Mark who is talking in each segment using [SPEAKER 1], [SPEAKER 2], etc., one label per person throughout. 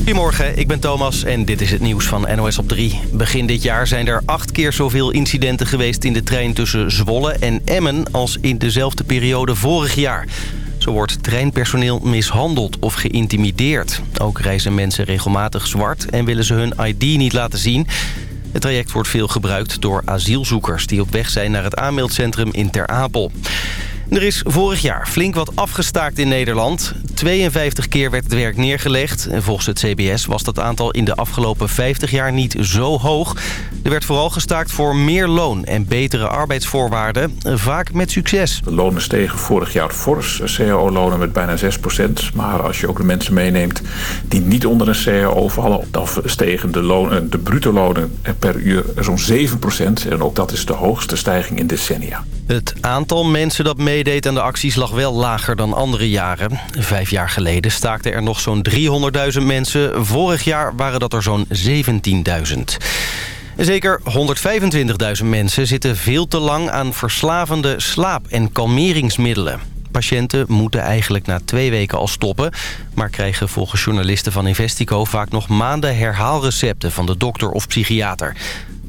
[SPEAKER 1] Goedemorgen, ik ben Thomas en dit is het nieuws van NOS op 3. Begin dit jaar zijn er acht keer zoveel incidenten geweest in de trein tussen Zwolle en Emmen... als in dezelfde periode vorig jaar. Zo wordt treinpersoneel mishandeld of geïntimideerd. Ook reizen mensen regelmatig zwart en willen ze hun ID niet laten zien... Het traject wordt veel gebruikt door asielzoekers... die op weg zijn naar het aanmeldcentrum in Ter Apel. Er is vorig jaar flink wat afgestaakt in Nederland. 52 keer werd het werk neergelegd. En volgens het CBS was dat aantal in de afgelopen 50 jaar niet zo hoog. Er werd vooral gestaakt voor meer loon en betere arbeidsvoorwaarden. Vaak met succes.
[SPEAKER 2] De lonen stegen vorig jaar fors. CAO-lonen met bijna 6% Maar als je ook de mensen meeneemt die niet onder een CAO vallen... dan stegen de, lonen, de bruto lonen per uur zo'n 7% En ook dat is de hoogste stijging in decennia.
[SPEAKER 1] Het aantal mensen dat meedeed aan de acties lag wel lager dan andere jaren. Vijf jaar geleden staakten er nog zo'n 300.000 mensen. Vorig jaar waren dat er zo'n 17.000. Zeker 125.000 mensen zitten veel te lang aan verslavende slaap- en kalmeringsmiddelen. Patiënten moeten eigenlijk na twee weken al stoppen... maar krijgen volgens journalisten van Investico vaak nog maanden herhaalrecepten van de dokter of psychiater.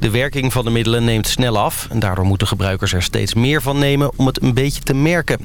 [SPEAKER 1] De werking van de middelen neemt snel af... en daardoor moeten gebruikers er steeds meer van nemen om het een beetje te merken.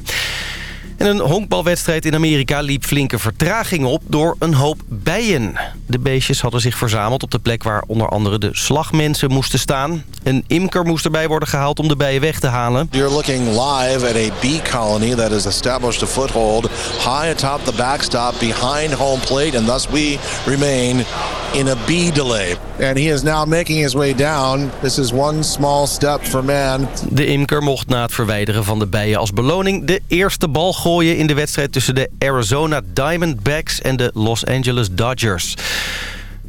[SPEAKER 1] En een honkbalwedstrijd in Amerika liep flinke vertraging op door een hoop bijen. De beestjes hadden zich verzameld op de plek waar onder andere de slagmensen moesten staan. Een imker moest erbij worden gehaald om de bijen weg te halen.
[SPEAKER 3] You're looking live at a bee colony that has established a foothold high atop the backstop behind home plate and thus we remain in a bee delay. And he is now making his way down. This is one small step for man.
[SPEAKER 1] De imker mocht na het verwijderen van de bijen als beloning de eerste bal gooien in de wedstrijd tussen de Arizona Diamondbacks en de Los Angeles Dodgers.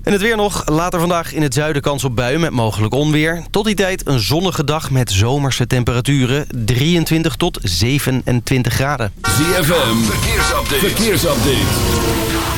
[SPEAKER 1] En het weer nog. Later vandaag in het zuiden kans op buien met mogelijk onweer. Tot die tijd een zonnige dag met zomerse temperaturen. 23 tot 27 graden.
[SPEAKER 4] ZFM, verkeersupdate. verkeersupdate.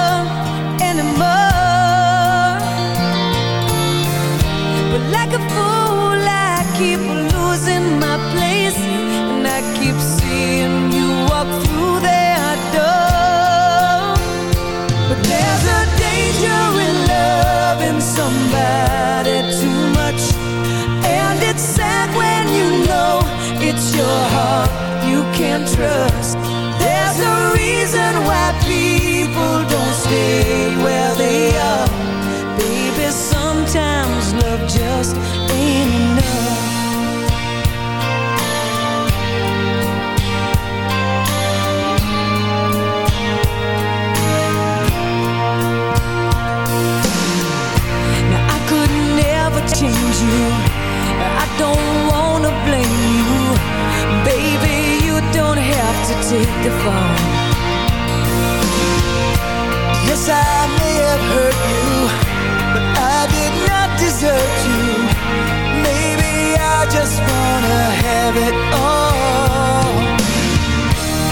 [SPEAKER 5] can trust. There's a reason why people don't stay where they are. Baby, sometimes love just take the fall. Yes, I may have hurt you, but I did not desert you. Maybe I just wanna have it all.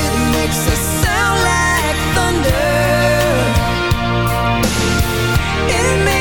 [SPEAKER 5] It makes a sound like thunder. It makes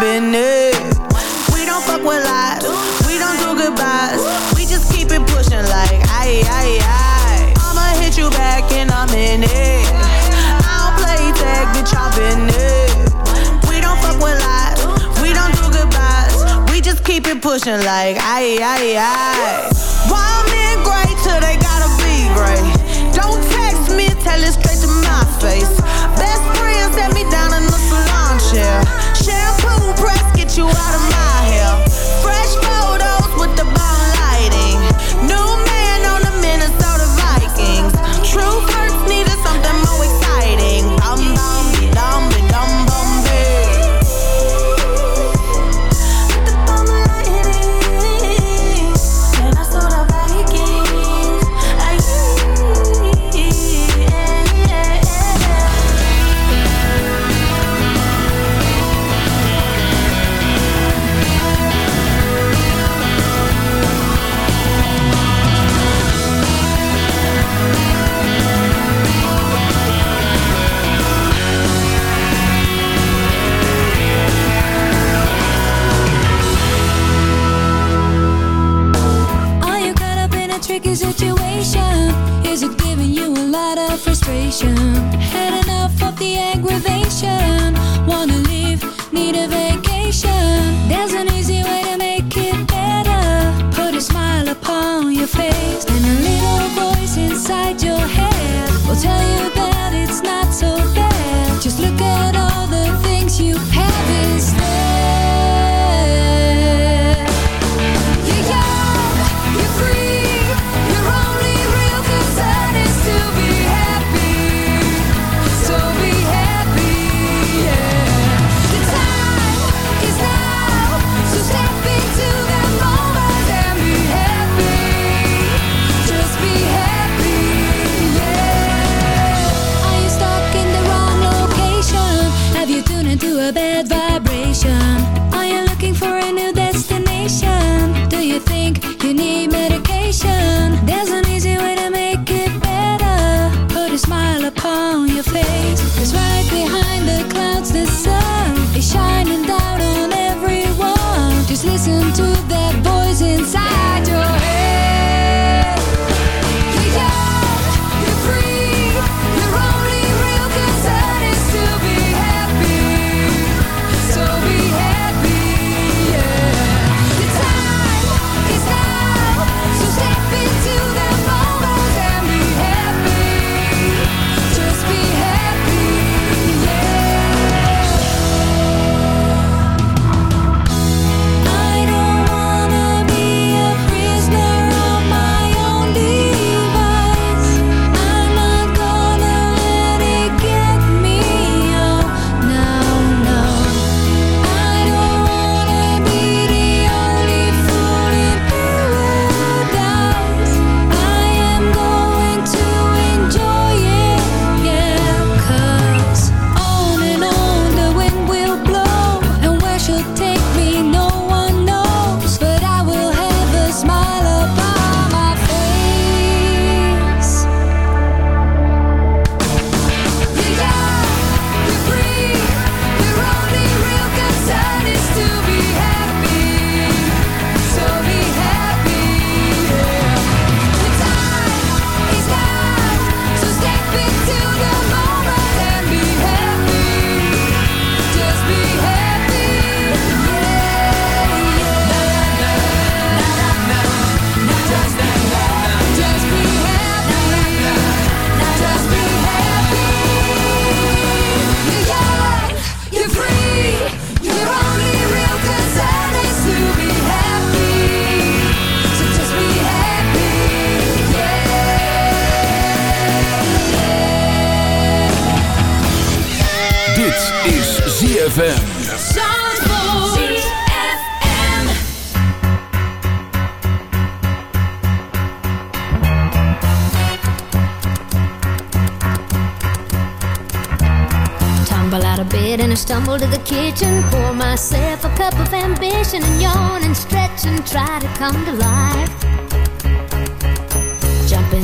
[SPEAKER 6] business. We
[SPEAKER 7] don't fuck with lies. We don't do goodbyes. We just keep it pushing like aye, aye, aye. I'ma hit you back in a minute. I don't play tag, bitch, I'm in it. We don't fuck with lies. We don't do goodbyes. We just keep it pushing like aye, aye, aye.
[SPEAKER 4] ZFM.
[SPEAKER 8] Bed and I stumble to the kitchen. Pour myself a cup of ambition and yawn and stretch and try to come to life.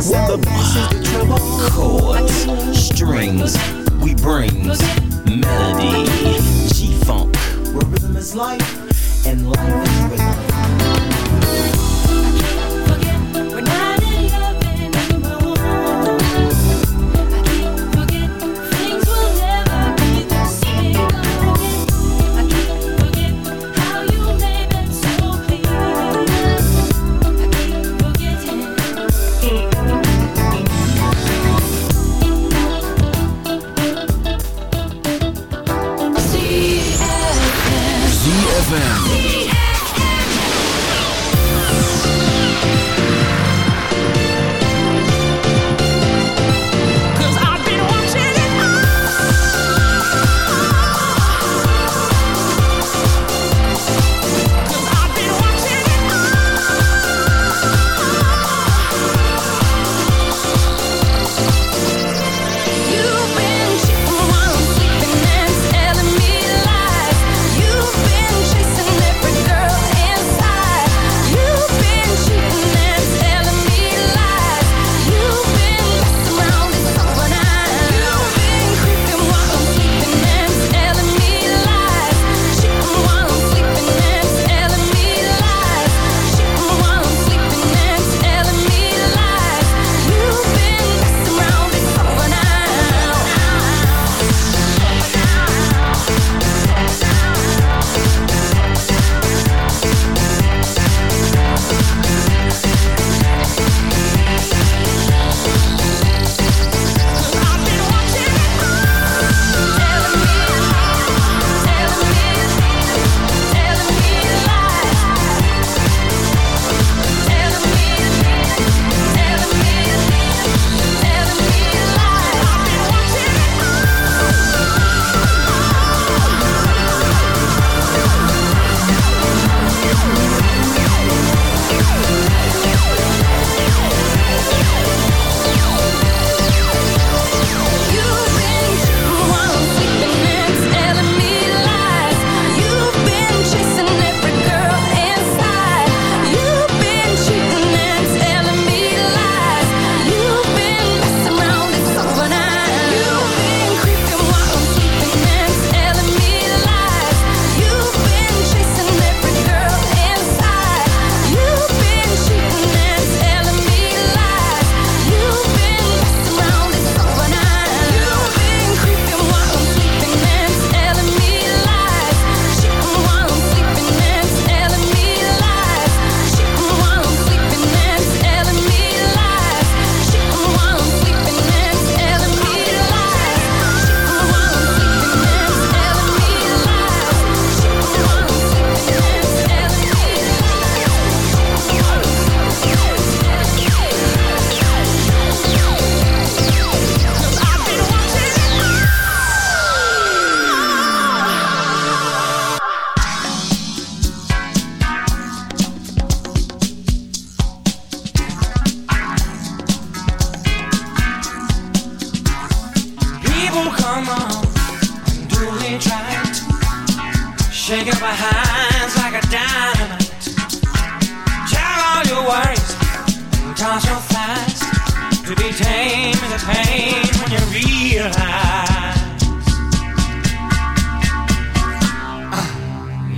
[SPEAKER 9] bass the bass is the treble.
[SPEAKER 10] Chords, strings, we bring melody. G-Funk, where rhythm is life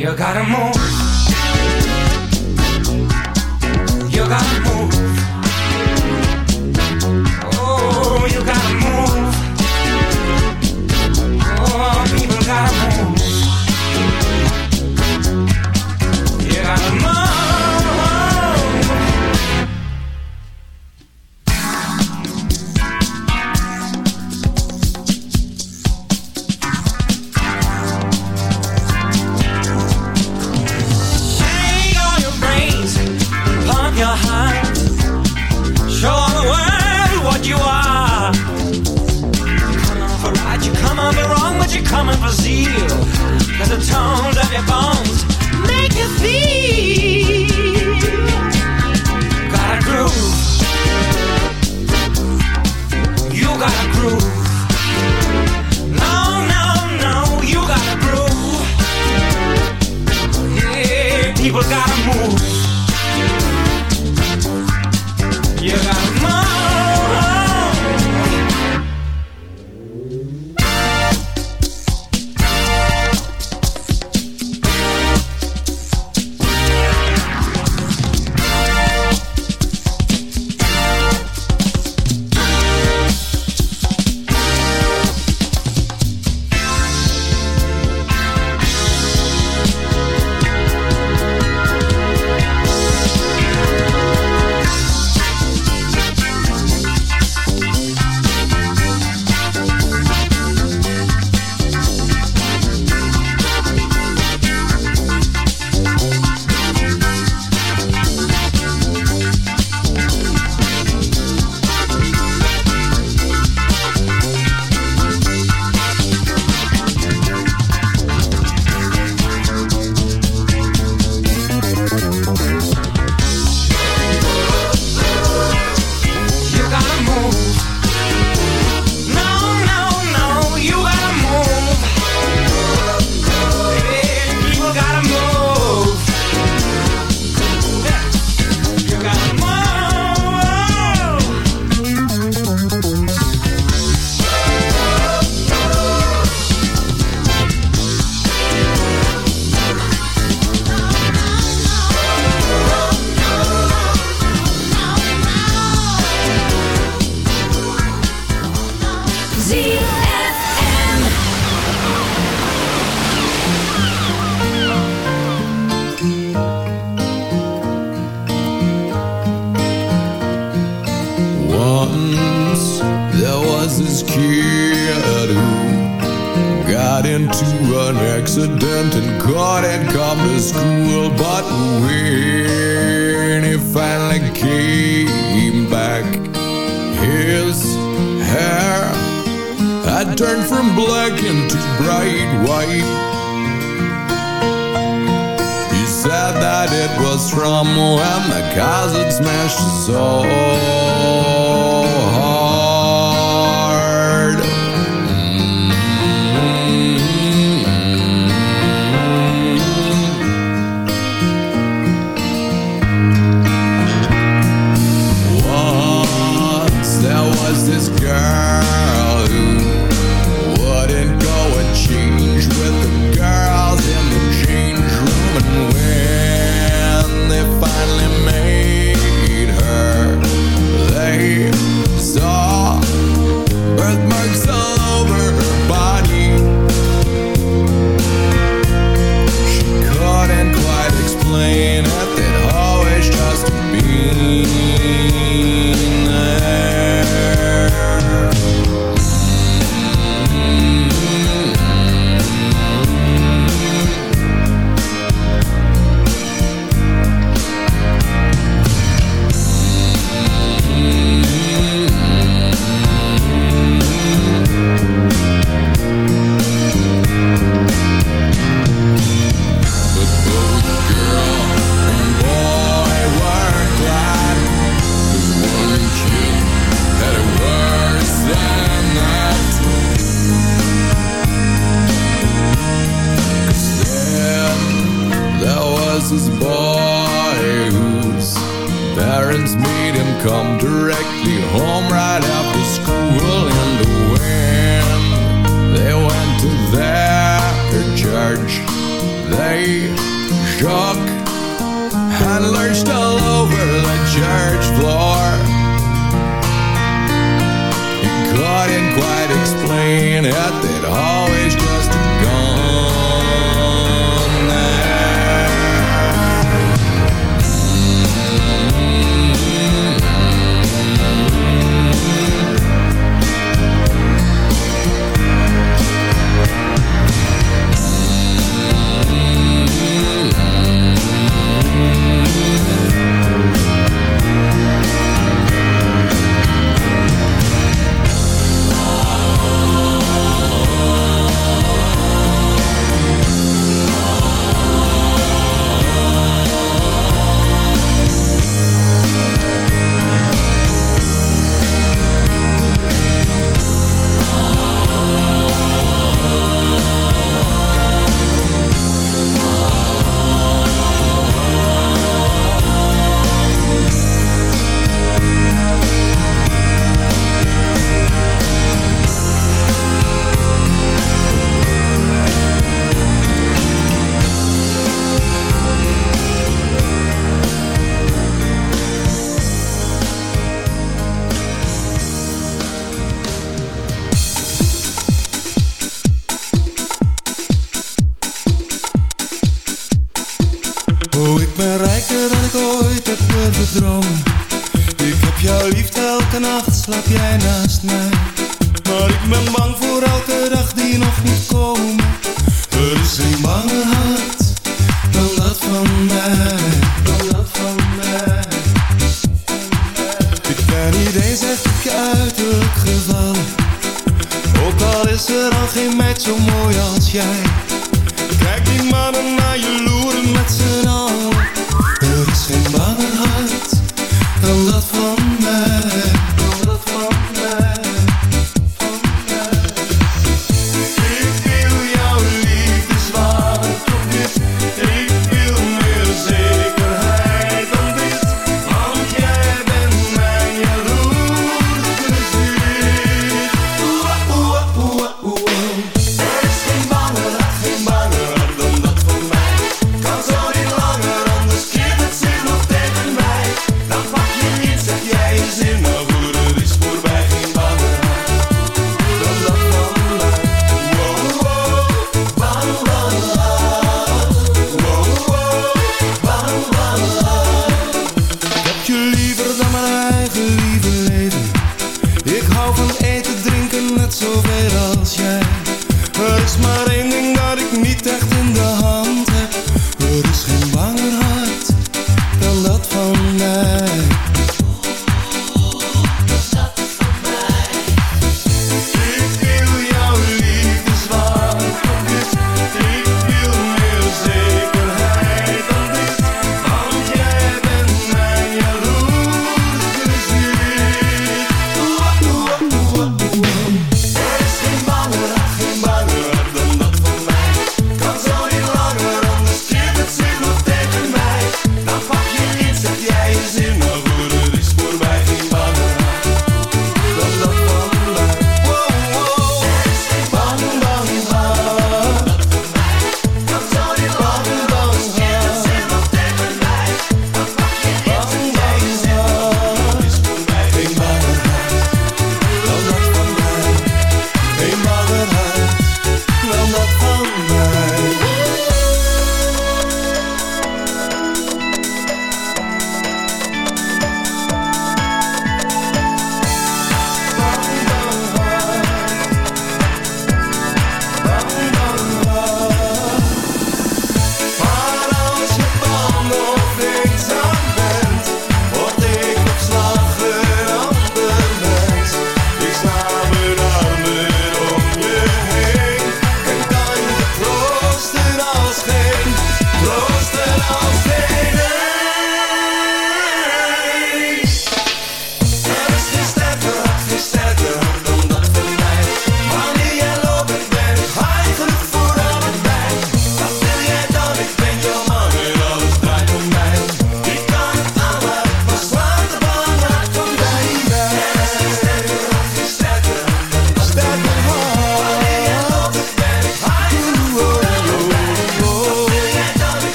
[SPEAKER 6] you
[SPEAKER 11] gotta move.